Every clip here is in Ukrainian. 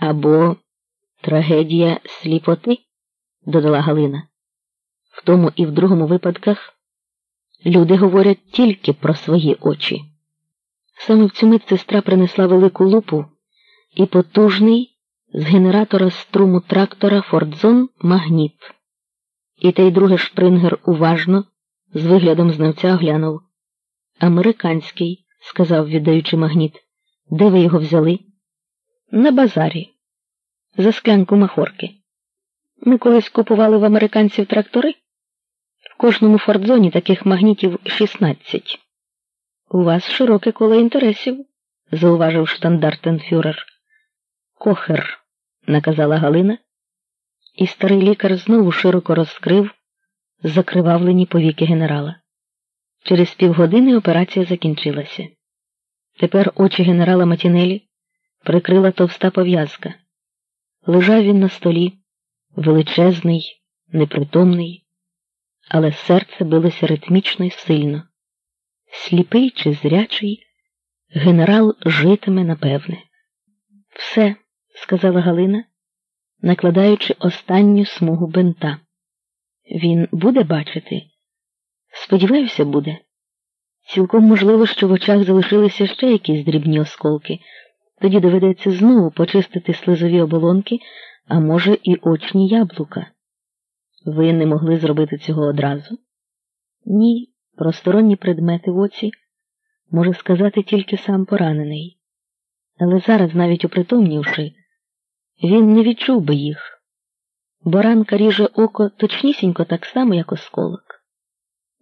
Або трагедія сліпоти, додала Галина. В тому і в другому випадках люди говорять тільки про свої очі. Саме в цю мить сестра принесла велику лупу і потужний з генератора струму трактора Фордзон магніт. І те й друге шпрингер уважно, з виглядом знавця оглянув. Американський, сказав, віддаючи магніт. Де ви його взяли? На базарі. За склянку махорки. Ми колись купували в американців трактори. В кожному фордзоні таких магнітів 16. У вас широке коло інтересів, зауважив штандартенфюрер. Кохер, наказала Галина, і старий лікар знову широко розкрив закривавлені повіки генерала. Через півгодини операція закінчилася. Тепер очі генерала Матінелі прикрила товста пов'язка. Лежав він на столі, величезний, непритомний, але серце билося ритмічно й сильно. Сліпий чи зрячий, генерал житиме напевне. Все, сказала Галина, накладаючи останню смугу бента. Він буде бачити? Сподіваюся, буде. Цілком можливо, що в очах залишилися ще якісь дрібні осколки. Тоді доведеться знову почистити слизові оболонки, а може, і очні яблука. Ви не могли зробити цього одразу? Ні, просторонні предмети в оці може сказати тільки сам поранений. Але зараз, навіть упритомнівши, він не відчув би їх. Боранка ріже око точнісінько так само, як осколок.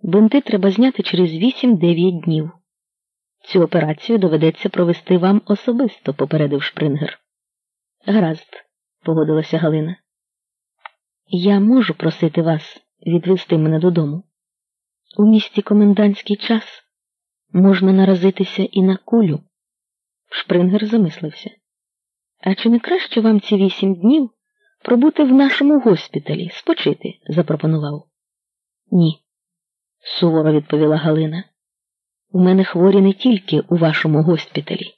Бинти треба зняти через 8-9 днів. Цю операцію доведеться провести вам особисто, попередив Шпрингер. Гаразд, погодилася Галина. Я можу просити вас відвести мене додому. У місті комендантський час можна наразитися і на кулю. Шпрингер замислився. А чи не краще вам ці вісім днів пробути в нашому госпіталі, спочити? запропонував. Ні, суворо відповіла Галина. У мене хворі не тільки у вашому госпіталі.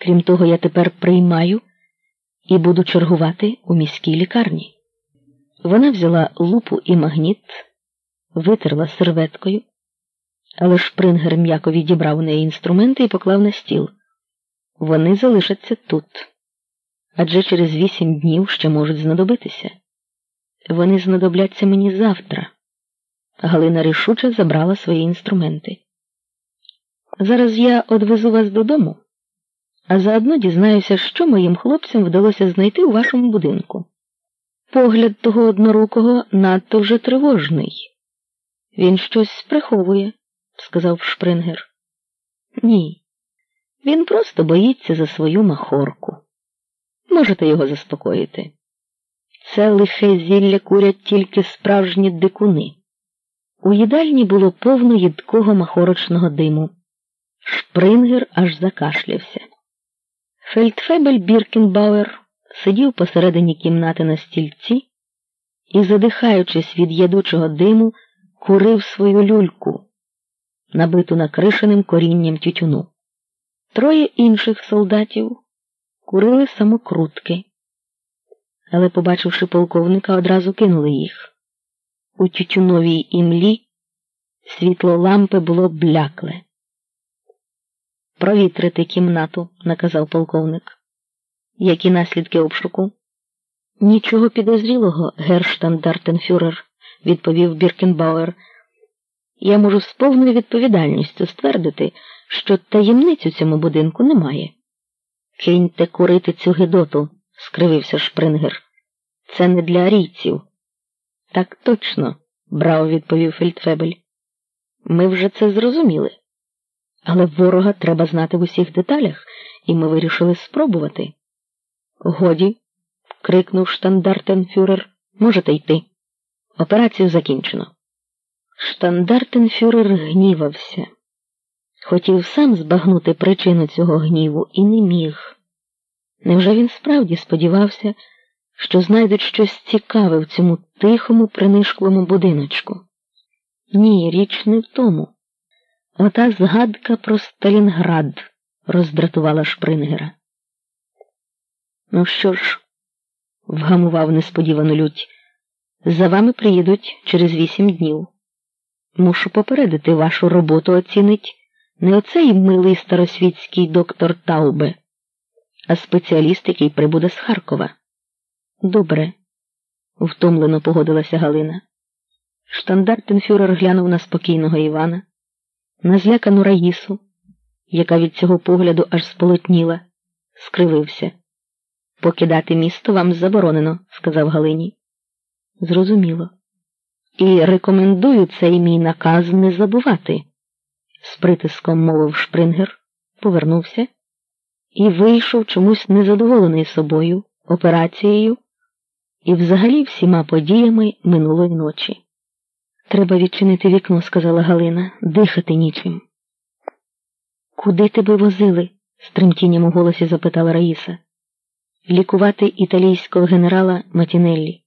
Крім того, я тепер приймаю і буду чергувати у міській лікарні. Вона взяла лупу і магніт, витерла серветкою, але шпрингер м'яко відібрав у неї інструменти і поклав на стіл. Вони залишаться тут. Адже через вісім днів ще можуть знадобитися. Вони знадобляться мені завтра. Галина рішуче забрала свої інструменти. Зараз я одвезу вас додому, а заодно дізнаюся, що моїм хлопцям вдалося знайти у вашому будинку. Погляд того однорукого надто вже тривожний. Він щось приховує, сказав Шпрингер. Ні, він просто боїться за свою махорку. Можете його заспокоїти. Це лихе зілля курять тільки справжні дикуни. У їдальні було повно їдкого махорочного диму. Шпрингер аж закашлявся. Фельдфебель Біркенбауер сидів посередині кімнати на стільці і, задихаючись від ядучого диму, курив свою люльку, набиту накришеним корінням тютюну. Троє інших солдатів курили самокрутки, але, побачивши полковника, одразу кинули їх. У тютюновій імлі світло лампи було блякле. Провітрити кімнату, наказав полковник. Які наслідки обшуку? Нічого підозрілого, гер штандартенфюрер, відповів Біркенбауер. Я можу з повною відповідальністю ствердити, що таємниць у цьому будинку немає. Киньте курити цю гидоту, скривився Шпрингер. Це не для арійців. Так точно, браво відповів Фельдфебель. Ми вже це зрозуміли. Але ворога треба знати в усіх деталях, і ми вирішили спробувати. Годі, крикнув штандартенфюрер, можете йти. Операцію закінчено. Штандартенфюрер гнівався. Хотів сам збагнути причину цього гніву і не міг. Невже він справді сподівався, що знайдуть щось цікаве в цьому тихому, принишклому будиночку? Ні, річ не в тому. Ота згадка про Сталінград роздратувала Шпрингера. Ну що ж, вгамував несподівану лють, за вами приїдуть через вісім днів. Мушу попередити вашу роботу оцінить не оцей милий старосвітський доктор Таубе, а спеціаліст, який прибуде з Харкова. Добре, втомлено погодилася Галина. Штандартенфюрер глянув на спокійного Івана, на злякану Раїсу, яка від цього погляду аж сполотніла, скривився. Покидати місто вам заборонено, сказав Галині. Зрозуміло. І рекомендую цей мій наказ не забувати, з притиском мовив Шпрингер, повернувся і вийшов чомусь незадоволений собою, операцією і взагалі всіма подіями минулої ночі. Треба відчинити вікно, сказала Галина, дихати нічим. Куди тебе возили? з тремтінням у голосі запитала Раїса. Лікувати італійського генерала Матінеллі.